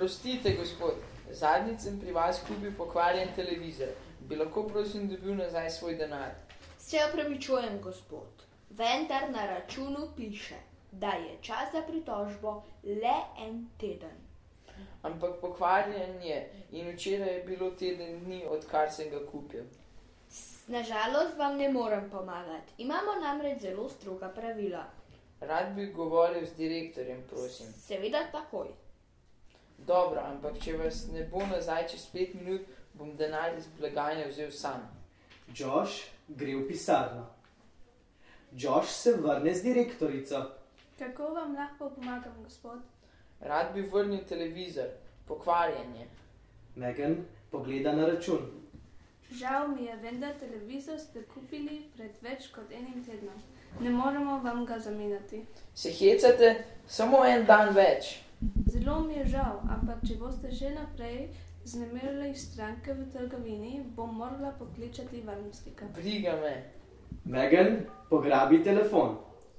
Oprostite, gospod, zadnjič sem pri vas kupil pokvarjen televizor. Bi lahko prosim dobil nazaj svoj denar? Se opravičujem, gospod, vendar na računu piše, da je čas za pritožbo le en teden. Ampak pokvarjen je in včeraj je bilo teden dni, odkar sem ga kupil. Nažalost vam ne morem pomagati. Imamo namreč zelo stroga pravila. Rad bi govoril z direktorjem, prosim. Seveda takoj. Dobro, ampak če vas ne bo nazaj čez pet minut, bom denar iz blagajne vzel sam. Josh gre v pisarno. Josh se vrne z direktorico. Kako vam lahko pomagam, gospod? Rad bi vrnil televizor, pokvarjen je. Megan pogleda na račun. Žal mi je, vendar televizor ste kupili pred več kot enim tednom. Ne moremo vam ga zamenjati. Se hecate, samo en dan več. Zelo mi je žal, ampak če boste še naprej znemirili stranke v trgovini, bom morala pokličati varnostnika. Briga me. Megan pograbi telefon.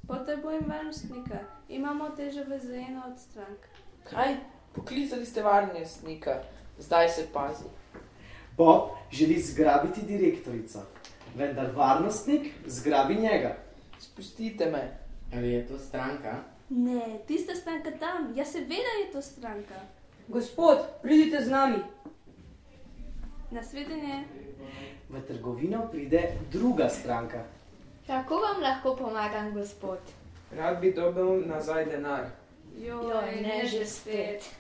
Potrebujem varnostnika. Imamo težave z eno od strank. Kaj? Poklicali ste varnostnika, zdaj se pazi. Bob želi zgrabiti direktorico, vendar varnostnik zgrabi njega. Spustite me. Ali je to stranka? Ne, tista stranka tam, ja seveda je to stranka. Gospod, pridite z nami. Nasvidenje. V trgovino pride druga stranka. Kako vam lahko pomagam, gospod? Rad bi dobil nazaj denar. Joj, Joj, ne že spet.